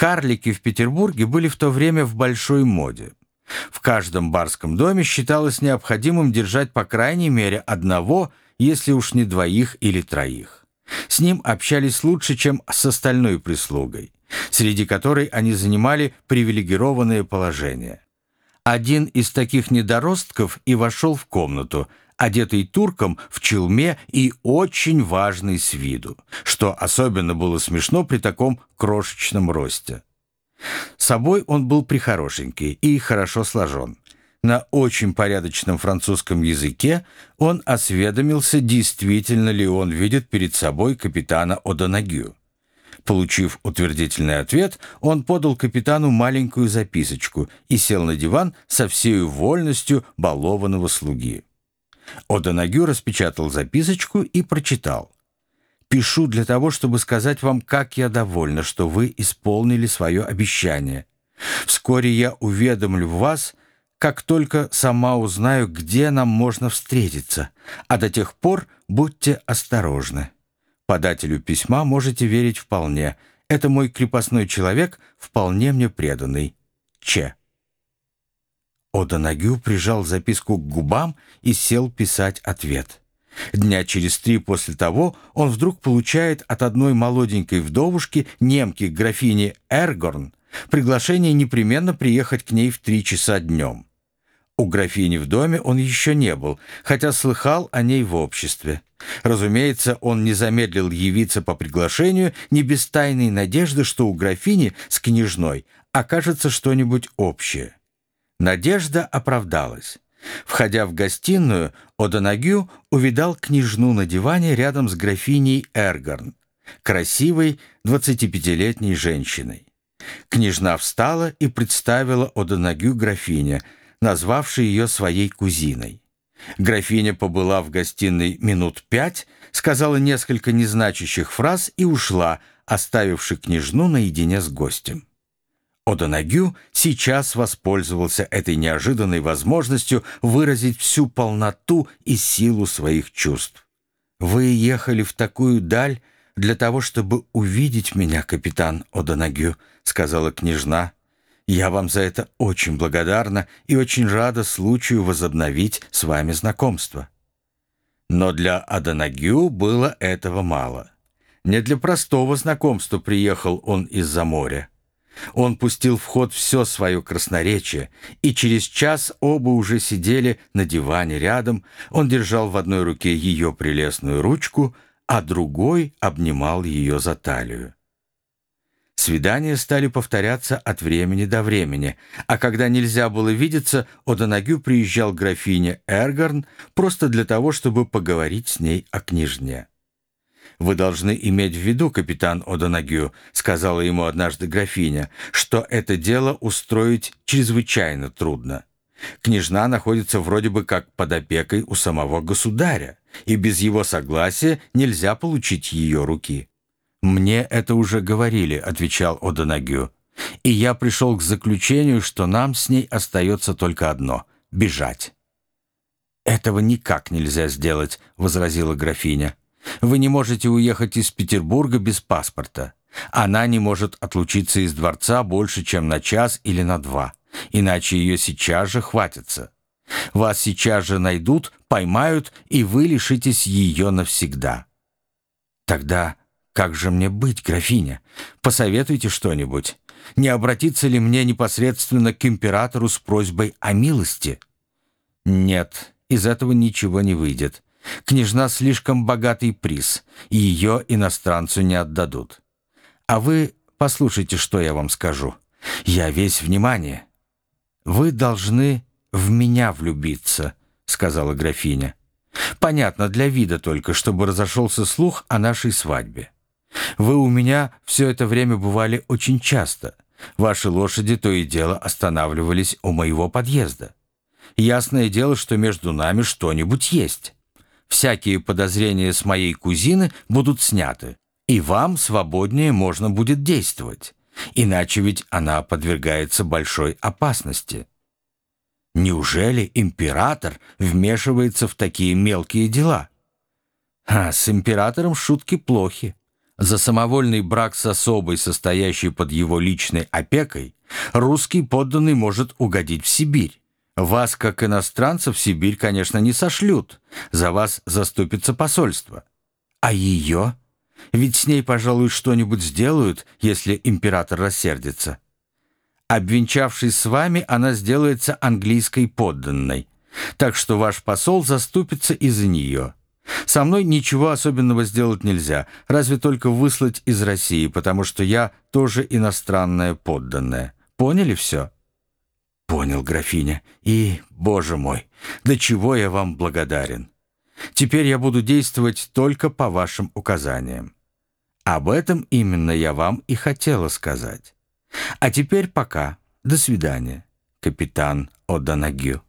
Карлики в Петербурге были в то время в большой моде. В каждом барском доме считалось необходимым держать по крайней мере одного, если уж не двоих или троих. С ним общались лучше, чем с остальной прислугой, среди которой они занимали привилегированное положение. Один из таких недоростков и вошел в комнату, одетый турком в челме и очень важный с виду, что особенно было смешно при таком крошечном росте. Собой он был прихорошенький и хорошо сложен. На очень порядочном французском языке он осведомился, действительно ли он видит перед собой капитана Одонагю. Получив утвердительный ответ, он подал капитану маленькую записочку и сел на диван со всей вольностью балованного слуги. Одонагю распечатал записочку и прочитал. «Пишу для того, чтобы сказать вам, как я довольна, что вы исполнили свое обещание. Вскоре я уведомлю вас, как только сама узнаю, где нам можно встретиться, а до тех пор будьте осторожны». Подателю письма можете верить вполне. Это мой крепостной человек, вполне мне преданный. Че. Одонагю прижал записку к губам и сел писать ответ. Дня через три после того он вдруг получает от одной молоденькой вдовушки, немки графини Эргорн, приглашение непременно приехать к ней в три часа днем. У графини в доме он еще не был, хотя слыхал о ней в обществе. Разумеется, он не замедлил явиться по приглашению, не без тайной надежды, что у графини с княжной окажется что-нибудь общее. Надежда оправдалась. Входя в гостиную, Одонагю увидал княжну на диване рядом с графиней Эргарн, красивой 25-летней женщиной. Княжна встала и представила Одонагю графине – назвавший ее своей кузиной. Графиня побыла в гостиной минут пять, сказала несколько незначащих фраз и ушла, оставивши княжну наедине с гостем. Одонагю сейчас воспользовался этой неожиданной возможностью выразить всю полноту и силу своих чувств. «Вы ехали в такую даль для того, чтобы увидеть меня, капитан Одонагю», — сказала княжна, я вам за это очень благодарна и очень рада случаю возобновить с вами знакомство. Но для Аданагю было этого мало. Не для простого знакомства приехал он из-за моря. Он пустил в ход все свое красноречие, и через час оба уже сидели на диване рядом, он держал в одной руке ее прелестную ручку, а другой обнимал ее за талию. Свидания стали повторяться от времени до времени, а когда нельзя было видеться, Одонагю приезжал к графине Эргарн просто для того, чтобы поговорить с ней о княжне. «Вы должны иметь в виду, капитан Одонагю», — сказала ему однажды графиня, «что это дело устроить чрезвычайно трудно. Княжна находится вроде бы как под опекой у самого государя, и без его согласия нельзя получить ее руки». «Мне это уже говорили», — отвечал Одонагю. «И я пришел к заключению, что нам с ней остается только одно — бежать». «Этого никак нельзя сделать», — возразила графиня. «Вы не можете уехать из Петербурга без паспорта. Она не может отлучиться из дворца больше, чем на час или на два, иначе ее сейчас же хватится. Вас сейчас же найдут, поймают, и вы лишитесь ее навсегда». «Тогда как же мне быть, графиня? Посоветуйте что-нибудь. Не обратиться ли мне непосредственно к императору с просьбой о милости? Нет, из этого ничего не выйдет. Княжна слишком богатый приз, и ее иностранцу не отдадут. А вы послушайте, что я вам скажу. Я весь внимание. Вы должны в меня влюбиться, сказала графиня. Понятно, для вида только, чтобы разошелся слух о нашей свадьбе. Вы у меня все это время бывали очень часто. Ваши лошади то и дело останавливались у моего подъезда. Ясное дело, что между нами что-нибудь есть. Всякие подозрения с моей кузины будут сняты, и вам свободнее можно будет действовать. Иначе ведь она подвергается большой опасности. Неужели император вмешивается в такие мелкие дела? А с императором шутки плохи. За самовольный брак с особой, состоящей под его личной опекой, русский подданный может угодить в Сибирь. Вас, как иностранца, в Сибирь, конечно, не сошлют. За вас заступится посольство. А ее? Ведь с ней, пожалуй, что-нибудь сделают, если император рассердится. Обвенчавшись с вами, она сделается английской подданной. Так что ваш посол заступится из-за нее. Со мной ничего особенного сделать нельзя, разве только выслать из России, потому что я тоже иностранная подданная. Поняли все?» «Понял, графиня. И, боже мой, до чего я вам благодарен. Теперь я буду действовать только по вашим указаниям. Об этом именно я вам и хотела сказать. А теперь пока. До свидания, капитан О'Донагю».